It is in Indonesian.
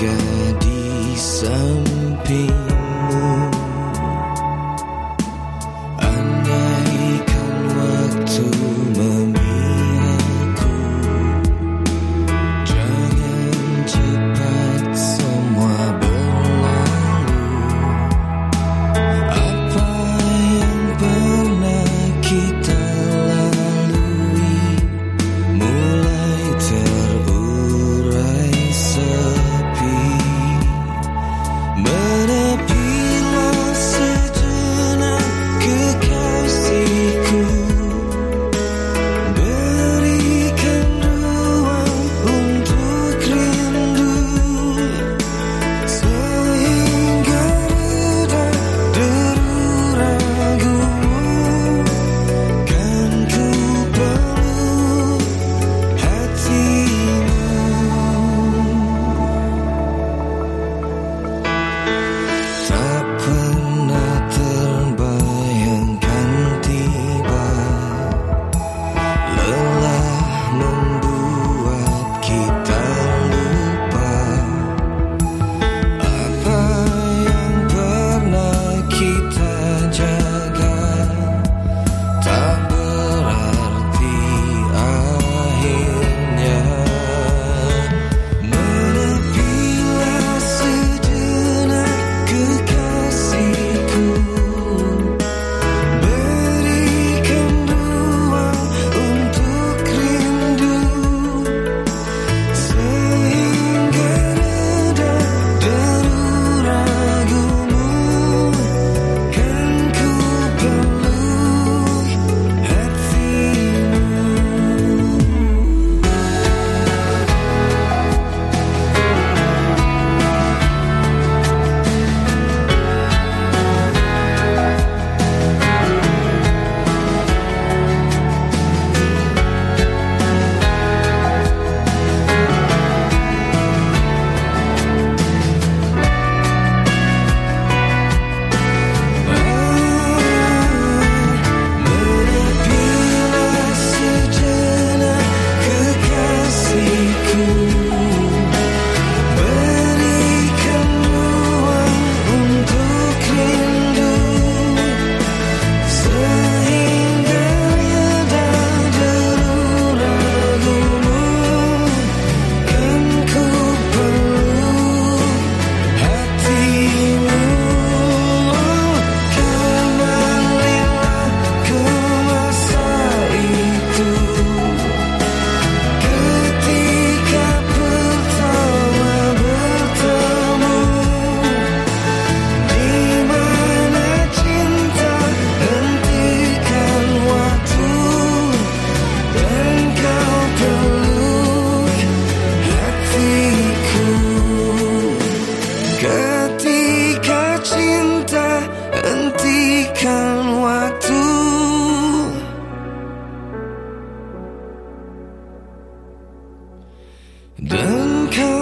di samping. Hentikan waktu. Dan kau